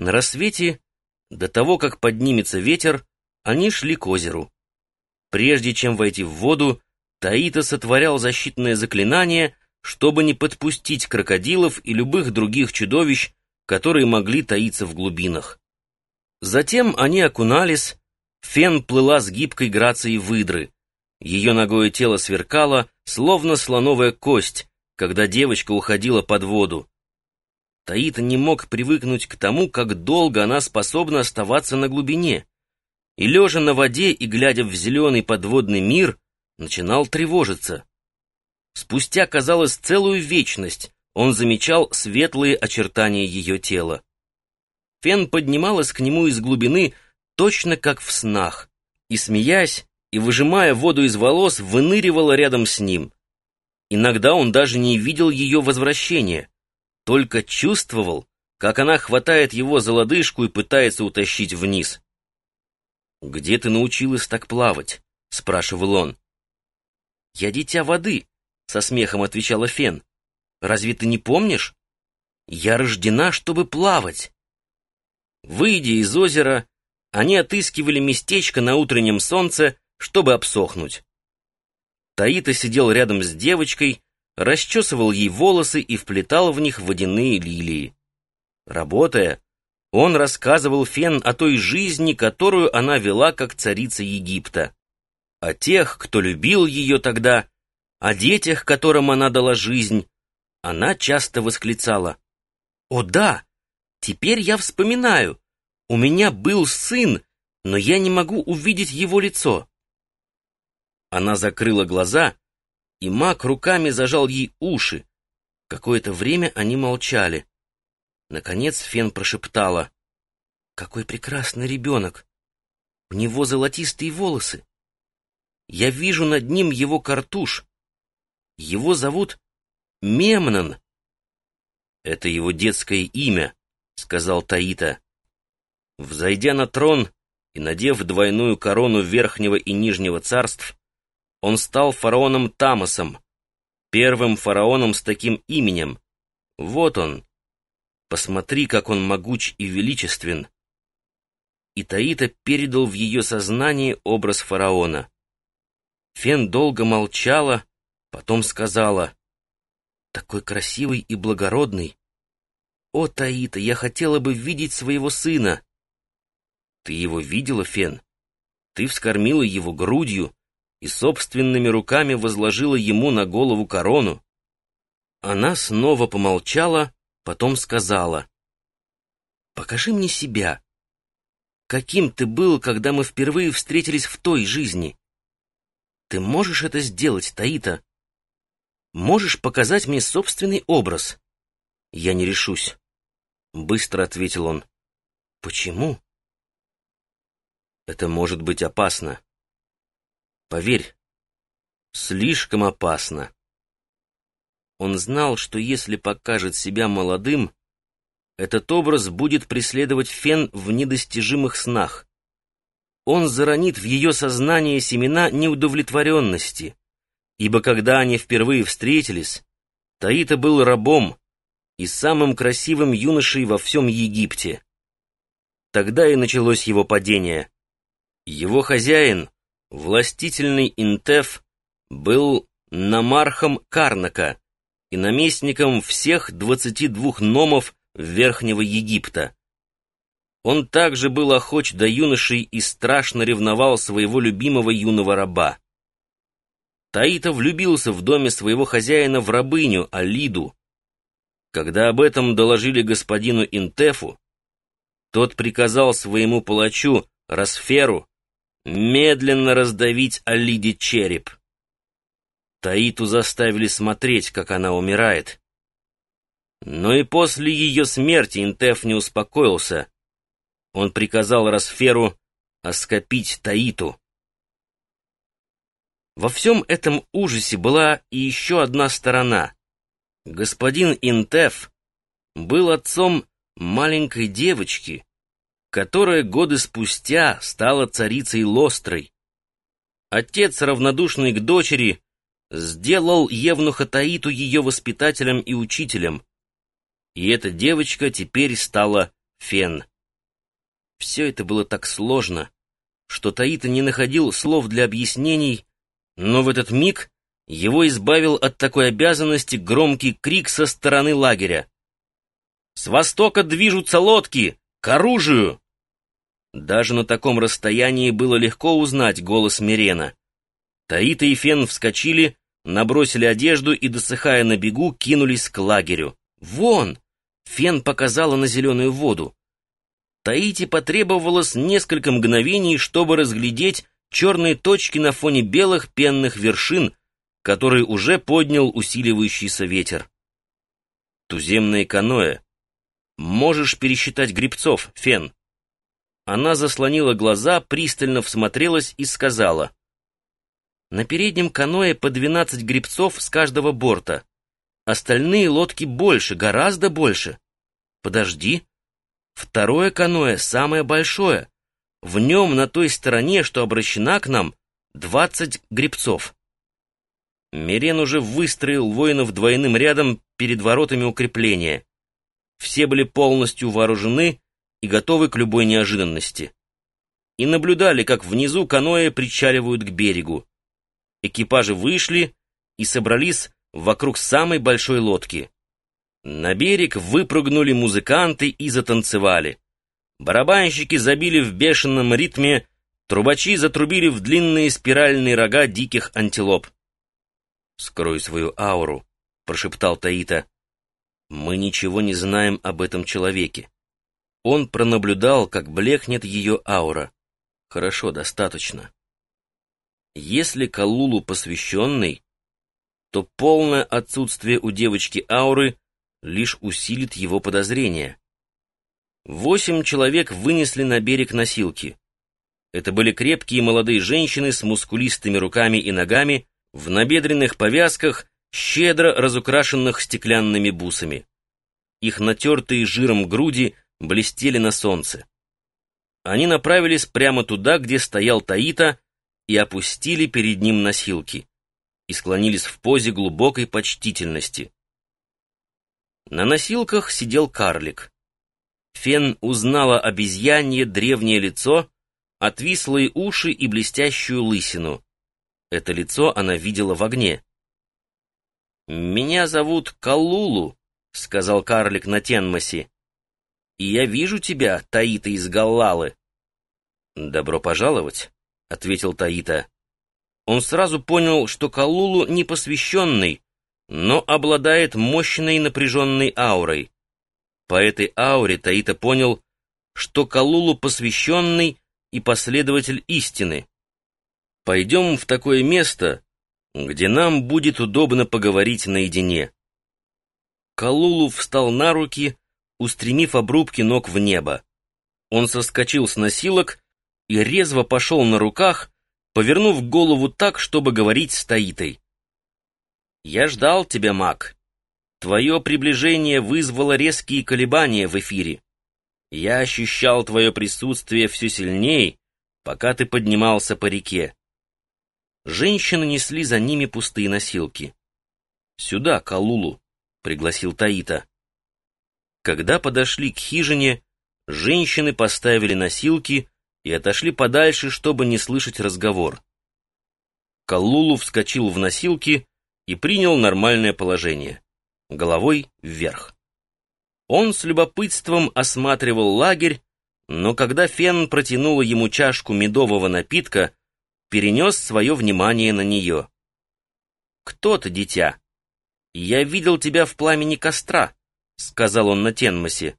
На рассвете, до того, как поднимется ветер, они шли к озеру. Прежде чем войти в воду, Таита сотворял защитное заклинание, чтобы не подпустить крокодилов и любых других чудовищ, которые могли таиться в глубинах. Затем они окунались, фен плыла с гибкой грацией выдры. Ее ногое тело сверкало, словно слоновая кость, когда девочка уходила под воду. Таита не мог привыкнуть к тому, как долго она способна оставаться на глубине. И лежа на воде и глядя в зеленый подводный мир, начинал тревожиться. Спустя, казалось, целую вечность он замечал светлые очертания ее тела. Фен поднималась к нему из глубины, точно как в снах, и, смеясь и выжимая воду из волос, выныривала рядом с ним. Иногда он даже не видел ее возвращения, только чувствовал, как она хватает его за лодыжку и пытается утащить вниз. «Где ты научилась так плавать?» — спрашивал он. «Я дитя воды», — со смехом отвечала Фен. «Разве ты не помнишь? Я рождена, чтобы плавать». Выйдя из озера, они отыскивали местечко на утреннем солнце, чтобы обсохнуть. Таита сидел рядом с девочкой, расчесывал ей волосы и вплетал в них водяные лилии. Работая, он рассказывал Фен о той жизни, которую она вела как царица Египта, о тех, кто любил ее тогда, о детях, которым она дала жизнь. Она часто восклицала. «О да, теперь я вспоминаю, у меня был сын, но я не могу увидеть его лицо». Она закрыла глаза, и маг руками зажал ей уши. Какое-то время они молчали. Наконец Фен прошептала. «Какой прекрасный ребенок! У него золотистые волосы. Я вижу над ним его картуш. Его зовут Мемнон». «Это его детское имя», — сказал Таита. Взойдя на трон и надев двойную корону Верхнего и Нижнего царств, он стал фараоном Тамосом, первым фараоном с таким именем. Вот он, Посмотри, как он могуч и величествен. И Таита передал в ее сознание образ фараона. Фен долго молчала, потом сказала, «Такой красивый и благородный! О, Таита, я хотела бы видеть своего сына!» «Ты его видела, Фен? Ты вскормила его грудью и собственными руками возложила ему на голову корону?» Она снова помолчала, Потом сказала, «Покажи мне себя. Каким ты был, когда мы впервые встретились в той жизни? Ты можешь это сделать, Таита? Можешь показать мне собственный образ?» «Я не решусь», — быстро ответил он. «Почему?» «Это может быть опасно. Поверь, слишком опасно». Он знал, что если покажет себя молодым, этот образ будет преследовать Фен в недостижимых снах. Он заронит в ее сознание семена неудовлетворенности, ибо когда они впервые встретились, Таита был рабом и самым красивым юношей во всем Египте. Тогда и началось его падение. Его хозяин, властительный Интеф, был намархом Карнака, и наместником всех двадцати двух номов Верхнего Египта. Он также был охоч до юношей и страшно ревновал своего любимого юного раба. Таита влюбился в доме своего хозяина в рабыню Алиду. Когда об этом доложили господину Интефу, тот приказал своему палачу Расферу медленно раздавить Алиде череп. Таиту заставили смотреть, как она умирает. Но и после ее смерти Интеф не успокоился. Он приказал Расферу оскопить Таиту. Во всем этом ужасе была и еще одна сторона. Господин Интеф был отцом маленькой девочки, которая годы спустя стала царицей Лострой. Отец, равнодушный к дочери, сделал Евнуха Таиту ее воспитателем и учителем. И эта девочка теперь стала Фен. Все это было так сложно, что Таита не находил слов для объяснений, но в этот миг его избавил от такой обязанности громкий крик со стороны лагеря. «С востока движутся лодки! К оружию!» Даже на таком расстоянии было легко узнать голос Мирена. Таита и Фен вскочили, набросили одежду и, досыхая на бегу, кинулись к лагерю. «Вон!» — Фен показала на зеленую воду. Таити потребовалось несколько мгновений, чтобы разглядеть черные точки на фоне белых пенных вершин, которые уже поднял усиливающийся ветер. Туземное каноэ. Можешь пересчитать грибцов, Фен. Она заслонила глаза, пристально всмотрелась и сказала. На переднем каное по двенадцать грибцов с каждого борта. Остальные лодки больше, гораздо больше. Подожди. Второе каное самое большое. В нем на той стороне, что обращена к нам, двадцать грибцов. Мирен уже выстроил воинов двойным рядом перед воротами укрепления. Все были полностью вооружены и готовы к любой неожиданности. И наблюдали, как внизу каноэ причаливают к берегу. Экипажи вышли и собрались вокруг самой большой лодки. На берег выпрыгнули музыканты и затанцевали. Барабанщики забили в бешеном ритме, трубачи затрубили в длинные спиральные рога диких антилоп. «Скрой свою ауру», — прошептал Таита. «Мы ничего не знаем об этом человеке». Он пронаблюдал, как блекнет ее аура. Хорошо, достаточно. Если Калулу посвященный, то полное отсутствие у девочки ауры лишь усилит его подозрения. Восемь человек вынесли на берег носилки. Это были крепкие молодые женщины с мускулистыми руками и ногами, в набедренных повязках, щедро разукрашенных стеклянными бусами. Их натертые жиром груди блестели на солнце. Они направились прямо туда, где стоял Таита, и опустили перед ним носилки, и склонились в позе глубокой почтительности. На носилках сидел карлик. Фен узнала обезьянье древнее лицо, отвислые уши и блестящую лысину. Это лицо она видела в огне. «Меня зовут Калулу», — сказал карлик на Тенмасе. «И я вижу тебя, Таита из Галлалы». «Добро пожаловать», — ответил Таита. Он сразу понял, что Калулу не посвященный, но обладает мощной напряженной аурой. По этой ауре Таита понял, что Калулу посвященный и последователь истины. «Пойдем в такое место, где нам будет удобно поговорить наедине». Калулу встал на руки, устремив обрубки ног в небо. Он соскочил с носилок и резво пошел на руках, повернув голову так, чтобы говорить с Таитой. «Я ждал тебя, маг. Твое приближение вызвало резкие колебания в эфире. Я ощущал твое присутствие все сильней, пока ты поднимался по реке. Женщины несли за ними пустые носилки. «Сюда, Калулу», — пригласил Таита. Когда подошли к хижине, женщины поставили носилки, и отошли подальше, чтобы не слышать разговор. Каллулу вскочил в носилки и принял нормальное положение, головой вверх. Он с любопытством осматривал лагерь, но когда Фен протянула ему чашку медового напитка, перенес свое внимание на нее. «Кто ты, дитя? Я видел тебя в пламени костра», — сказал он на Тенмосе.